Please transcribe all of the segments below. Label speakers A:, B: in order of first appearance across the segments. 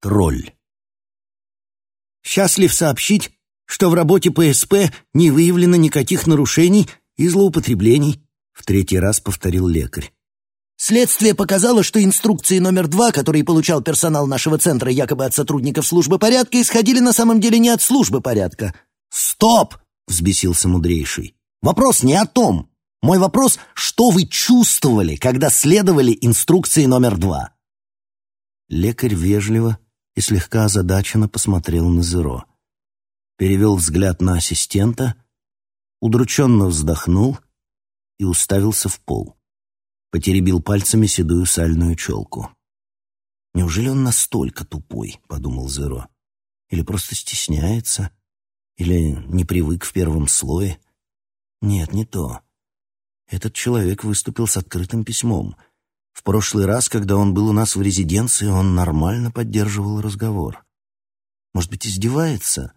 A: тролль. Счастлив сообщить, что в работе ПСП не выявлено никаких нарушений и злоупотреблений, в третий раз повторил лекарь.
B: Следствие показало, что инструкции номер два, которые получал персонал нашего центра якобы от сотрудников службы порядка, исходили на самом деле не от службы порядка.
A: «Стоп!» — взбесился мудрейший. «Вопрос не о том. Мой вопрос — что вы чувствовали, когда следовали инструкции номер два?» Лекарь вежливо и слегка озадаченно посмотрел на Зеро. Перевел взгляд на ассистента, удрученно вздохнул и уставился в пол. Потеребил пальцами седую сальную челку. «Неужели он настолько тупой?» — подумал Зеро. «Или просто стесняется? Или не привык в первом слое?» «Нет, не то. Этот человек выступил с открытым письмом — в прошлый раз, когда он был у нас в резиденции, он нормально поддерживал разговор. Может быть, издевается?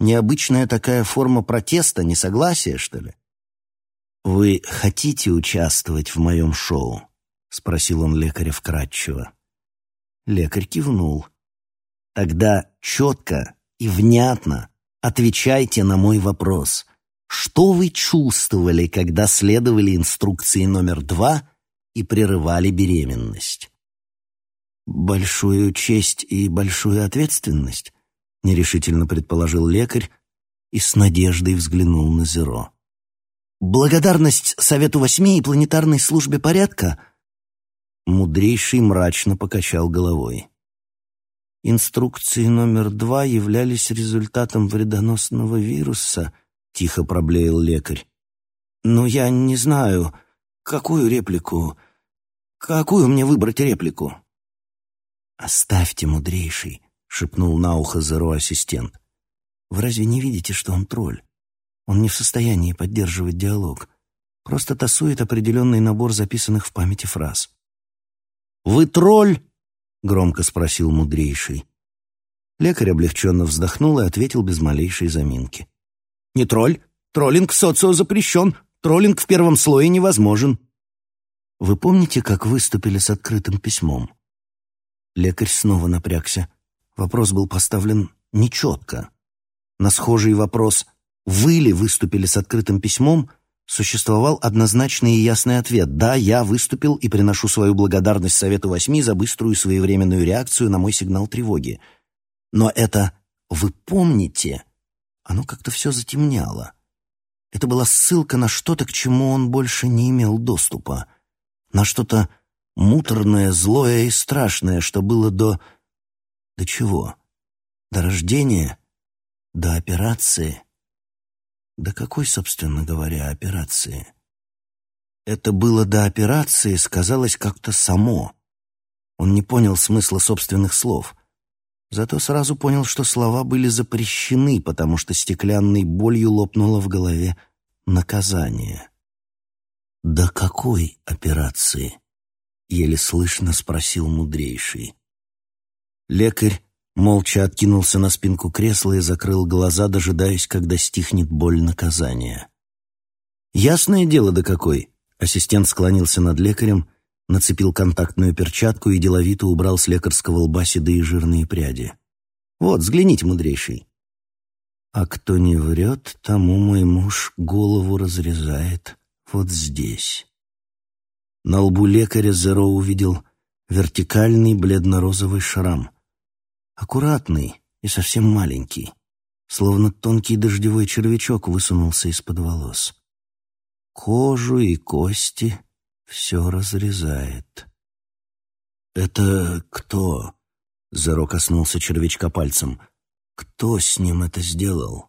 A: Необычная такая форма протеста, несогласия, что ли? «Вы хотите участвовать в моем шоу?» — спросил он лекаря вкратчиво. Лекарь кивнул. «Тогда четко и внятно отвечайте на мой вопрос. Что вы чувствовали, когда следовали инструкции номер два и прерывали беременность. «Большую честь и большую ответственность», — нерешительно предположил лекарь и с надеждой взглянул на Зеро. «Благодарность Совету Восьми и планетарной службе порядка?» Мудрейший мрачно покачал головой. «Инструкции номер два являлись результатом вредоносного вируса», — тихо проблеял лекарь. «Но я не знаю, какую реплику Какую мне выбрать реплику? «Оставьте, мудрейший», — шепнул на ухо Зеро ассистент. «Вы разве не видите, что он тролль? Он не в состоянии поддерживать диалог. Просто тасует определенный набор записанных в памяти фраз». «Вы тролль?» — громко спросил мудрейший. Лекарь облегченно вздохнул и ответил без малейшей заминки. «Не тролль. Троллинг в социо запрещен. Троллинг в первом слое невозможен. Вы помните, как выступили с открытым письмом? Лекарь снова напрягся. Вопрос был поставлен нечетко. На схожий вопрос «Вы ли выступили с открытым письмом?» существовал однозначный и ясный ответ «Да, я выступил и приношу свою благодарность Совету Восьми за быструю своевременную реакцию на мой сигнал тревоги». Но это «Вы помните?» Оно как-то все затемняло. Это была ссылка на что-то, к чему он больше не имел доступа на что-то муторное, злое и страшное, что было до... До чего? До рождения? До операции? До какой, собственно говоря, операции? Это было до операции, сказалось как-то само. Он не понял смысла собственных слов. Зато сразу понял, что слова были запрещены, потому что стеклянной болью лопнуло в голове наказание. «До какой операции?» — еле слышно спросил мудрейший. Лекарь молча откинулся на спинку кресла и закрыл глаза, дожидаясь, когда стихнет боль наказания. «Ясное дело, до какой!» Ассистент склонился над лекарем, нацепил контактную перчатку и деловито убрал с лекарского лба седые жирные пряди. «Вот, взгляните, мудрейший!» «А кто не врет, тому мой муж голову разрезает», вот здесь. На лбу лекаря Зеро увидел вертикальный бледно-розовый шрам. Аккуратный и совсем маленький, словно тонкий дождевой червячок высунулся из-под волос. Кожу и кости все разрезает. «Это кто?» — Зеро коснулся червячка пальцем. «Кто с ним это сделал?»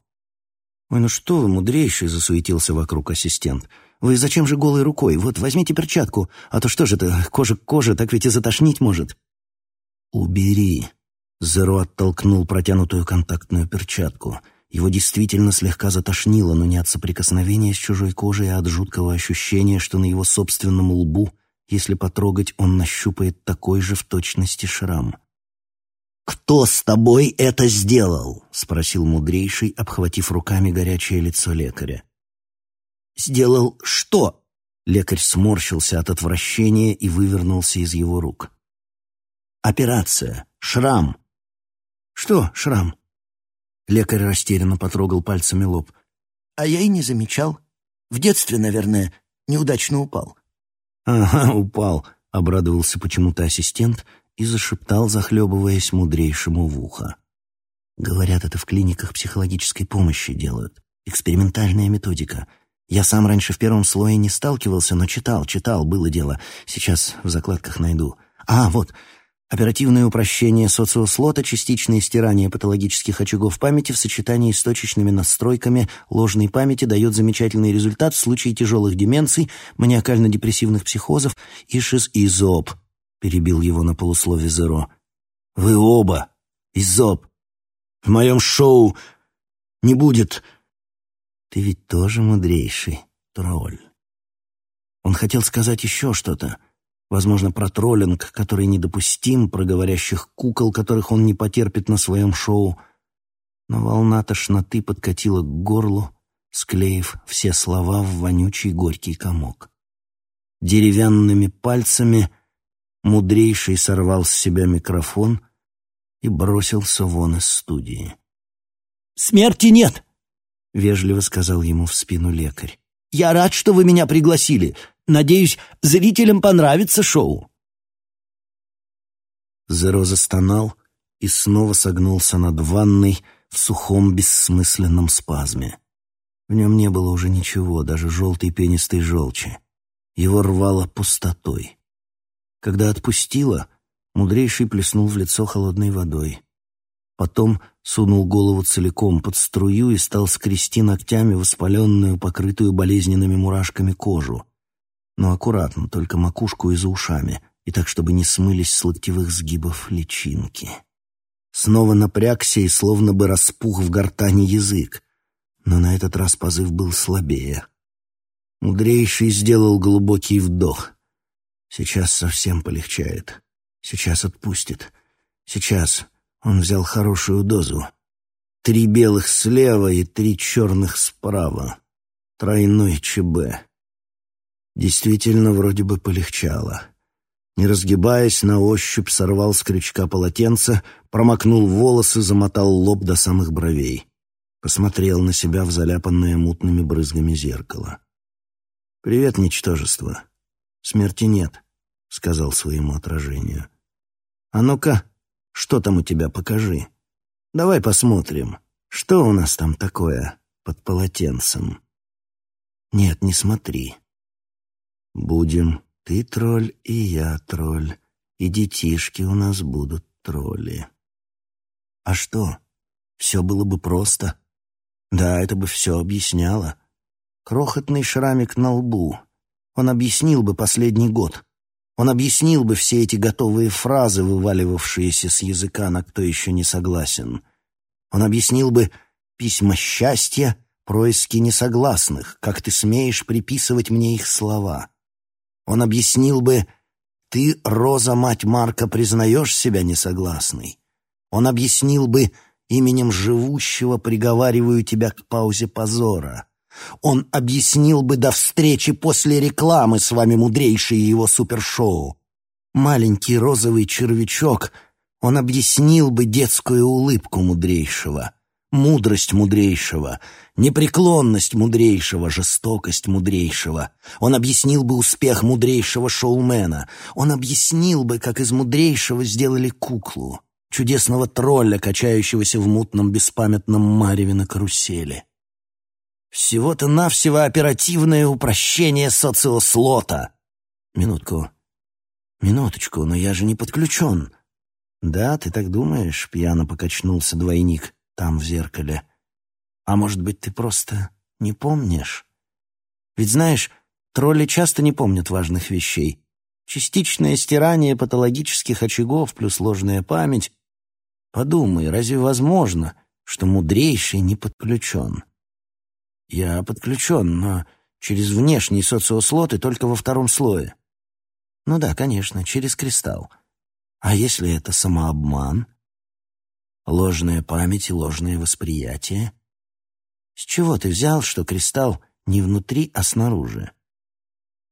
A: «Ой, ну что вы, мудрейший!» — засуетился вокруг ассистент — вы зачем же голой рукой? Вот возьмите перчатку, а то что же это, кожа к коже, так ведь и затошнить может». «Убери». Зеро оттолкнул протянутую контактную перчатку. Его действительно слегка затошнило, но не от соприкосновения с чужой кожей, а от жуткого ощущения, что на его собственном лбу, если потрогать, он нащупает такой же в точности шрам. «Кто с тобой это сделал?» — спросил мудрейший, обхватив руками горячее лицо лекаря. «Сделал что?» Лекарь сморщился от отвращения и вывернулся из его рук. «Операция. Шрам. Что, шрам?» Лекарь растерянно потрогал пальцами лоб.
B: «А я и не замечал. В детстве, наверное, неудачно упал».
A: «Ага, упал», — обрадовался почему-то ассистент и зашептал, захлебываясь мудрейшему в ухо. «Говорят, это в клиниках психологической помощи делают. Экспериментальная методика. Я сам раньше в первом слое не сталкивался, но читал, читал, было дело. Сейчас в закладках найду. А, вот, Оперативное упрощение социослота, частичное стирание патологических очагов памяти в сочетании с точечными настройками ложной памяти дает замечательный результат в случае тяжелых деменций, маниакально-депрессивных психозов и шизоизоб, перебил его на полуслове Зеро. «Вы оба! Изоб! В моем шоу не будет...» «Ты ведь тоже мудрейший тролль». Он хотел сказать еще что-то, Возможно, про троллинг, который недопустим, про говорящих кукол, которых он не потерпит на своем шоу. Но волна тошноты подкатила к горлу, склеив все слова в вонючий горький комок. Деревянными пальцами мудрейший сорвал с себя микрофон и бросился вон из студии.
B: «Смерти нет!»
A: — вежливо сказал ему в спину лекарь.
B: «Я рад, что вы меня пригласили. Надеюсь, зрителям понравится шоу».
A: Зеро застонал и снова согнулся над ванной в сухом бессмысленном спазме. В нем не было уже ничего, даже желтой пенистой желчи. Его рвало пустотой. Когда отпустило, мудрейший плеснул в лицо холодной водой. Потом сунул голову целиком под струю и стал скрести ногтями воспаленную, покрытую болезненными мурашками кожу но аккуратно, только макушку и за ушами, и так, чтобы не смылись с локтевых сгибов личинки. Снова напрягся и словно бы распух в гортани язык, но на этот раз позыв был слабее. Мудрейший сделал глубокий вдох. Сейчас совсем полегчает. Сейчас отпустит. Сейчас он взял хорошую дозу. Три белых слева и три черных справа. Тройной ЧБ. Действительно, вроде бы полегчало. Не разгибаясь, на ощупь сорвал с крючка полотенце, промокнул волосы, замотал лоб до самых бровей. Посмотрел на себя в заляпанное мутными брызгами зеркало. «Привет, ничтожество. Смерти нет», — сказал своему отражению. «А ну-ка, что там у тебя, покажи. Давай посмотрим, что у нас там такое под полотенцем». «Нет, не смотри. Будем ты тролль и я тролль, и детишки у нас будут тролли. А что? Все было бы просто. Да, это бы все объясняло. Крохотный шрамик на лбу. Он объяснил бы последний год. Он объяснил бы все эти готовые фразы, вываливавшиеся с языка на кто еще не согласен. Он объяснил бы письма счастья, происки несогласных, как ты смеешь приписывать мне их слова. Он объяснил бы «Ты, Роза, мать Марка, признаешь себя несогласной?» Он объяснил бы «Именем живущего приговариваю тебя к паузе позора». Он объяснил бы до встречи после рекламы с вами мудрейшее его супершоу. Маленький розовый червячок, он объяснил бы детскую улыбку мудрейшего мудрость мудрейшего, непреклонность мудрейшего, жестокость мудрейшего. Он объяснил бы успех мудрейшего шоумена. Он объяснил бы, как из мудрейшего сделали куклу, чудесного тролля, качающегося в мутном беспамятном мареве на карусели. Всего-то навсего оперативное упрощение социослота. Минутку. Минуточку, но я же не подключен. Да, ты так думаешь, пьяно покачнулся двойник там, в зеркале. А может быть, ты просто не помнишь? Ведь знаешь, тролли часто не помнят важных вещей. Частичное стирание патологических очагов плюс ложная память. Подумай, разве возможно, что мудрейший не подключен? Я подключен, но через внешний социослот и только во втором слое. Ну да, конечно, через кристалл. А если это самообман? Ложная память и ложное восприятие. С чего ты взял, что кристалл не внутри, а снаружи?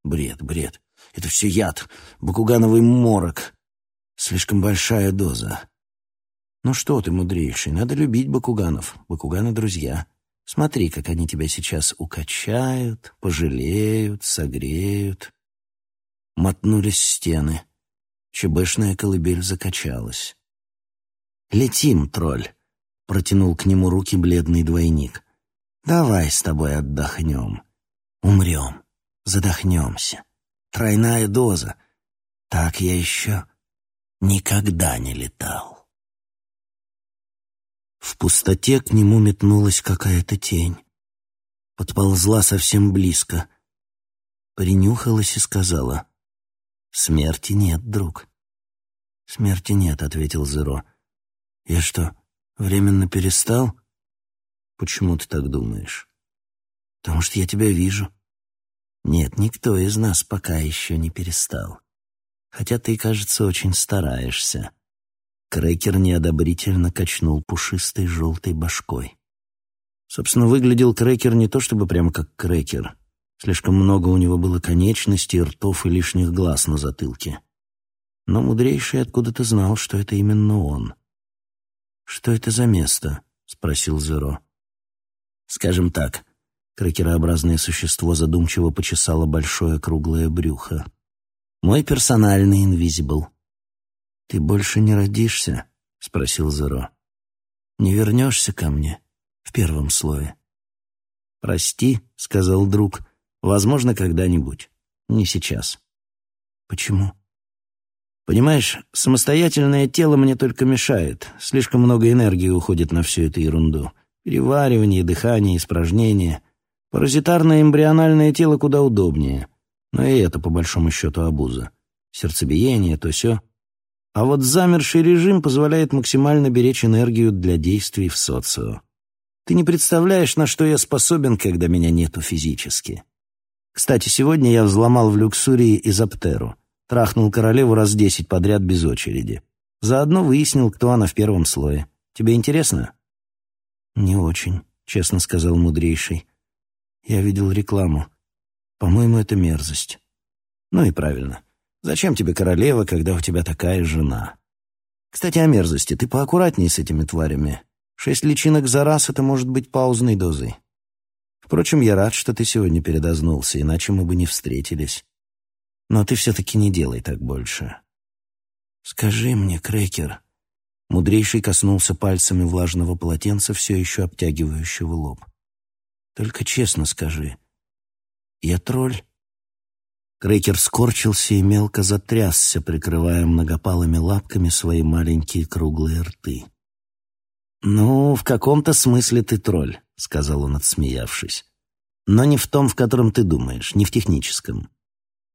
A: Бред, бред. Это все яд, бакугановый морок. Слишком большая доза. Ну что ты, мудрейший, надо любить бакуганов. Бакуганы — друзья. Смотри, как они тебя сейчас укачают, пожалеют, согреют. Мотнулись стены. ЧБшная колыбель закачалась. «Летим, тролль!» — протянул к нему руки бледный двойник. «Давай с тобой отдохнем. Умрем, задохнемся. Тройная доза. Так я еще никогда не летал». В пустоте к нему метнулась какая-то тень. Подползла совсем близко. Принюхалась и сказала, «Смерти нет, друг». «Смерти нет», — ответил Зеро. «Я что, временно перестал?» «Почему ты так думаешь?» «Потому что я тебя вижу». «Нет, никто из нас пока еще не перестал. Хотя ты, кажется, очень стараешься». Крекер неодобрительно качнул пушистой желтой башкой. Собственно, выглядел Крекер не то чтобы прямо как Крекер. Слишком много у него было конечностей, ртов и лишних глаз на затылке. Но мудрейший откуда-то знал, что это именно он. «Что это за место?» — спросил Зеро. «Скажем так». Крекерообразное существо задумчиво почесало большое круглое брюхо. «Мой персональный инвизибл. «Ты больше не родишься?» — спросил Зеро. «Не вернешься ко мне в первом слое?» «Прости», — сказал друг, — «возможно, когда-нибудь. Не сейчас». «Почему?» «Понимаешь, самостоятельное тело мне только мешает. Слишком много энергии уходит на всю эту ерунду. Переваривание, дыхание, испражнения. Паразитарное эмбриональное тело куда удобнее. Но и это, по большому счету, обуза. Сердцебиение, то все. А вот замерший режим позволяет максимально беречь энергию для действий в социо. Ты не представляешь, на что я способен, когда меня нету физически. Кстати, сегодня я взломал в Люксурии изоптеру. Трахнул королеву раз десять подряд без очереди. Заодно выяснил, кто она в первом слое. Тебе интересно? Не очень, честно сказал мудрейший. Я видел рекламу. По-моему, это мерзость. Ну и правильно. Зачем тебе королева, когда у тебя такая жена? Кстати, о мерзости. Ты поаккуратней с этими тварями. Шесть личинок за раз — это может быть паузной дозой. Впрочем, я рад, что ты сегодня передознулся, иначе мы бы не встретились. Но ты все-таки не делай так больше. Скажи мне, Крекер... Мудрейший коснулся пальцами влажного полотенца, все еще обтягивающего лоб. Только честно скажи, я тролль? Крекер скорчился и мелко затрясся, прикрывая многопалыми лапками свои маленькие круглые рты. «Ну, в каком-то смысле ты тролль», — сказал он, отсмеявшись. «Но не в том, в котором ты думаешь, не в техническом.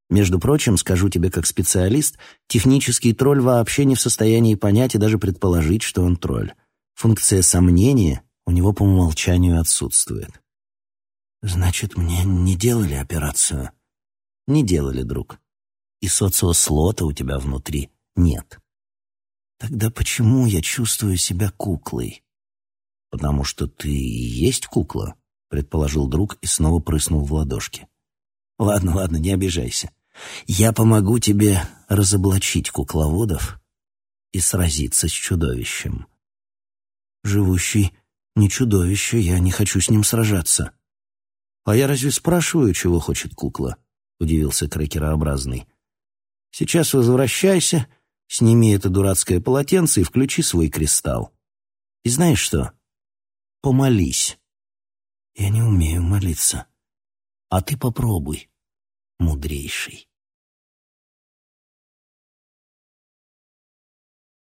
A: Между прочим, скажу тебе как специалист, технический тролль вообще не в состоянии понять и даже предположить, что он тролль. Функция сомнения у него по умолчанию отсутствует». «Значит, мне не делали операцию?» Не делали, друг. И социослота у тебя внутри нет. Тогда почему я чувствую себя куклой? Потому что ты и есть кукла, предположил друг и снова прыснул в ладошки. Ладно, ладно, не обижайся. Я помогу тебе разоблачить кукловодов и сразиться с чудовищем. Живущий не чудовище, я не хочу с ним сражаться. А я разве спрашиваю, чего хочет кукла? — удивился крекерообразный. «Сейчас возвращайся, сними это дурацкое полотенце и включи свой кристалл. И знаешь что? Помолись». «Я не умею молиться. А ты попробуй, мудрейший».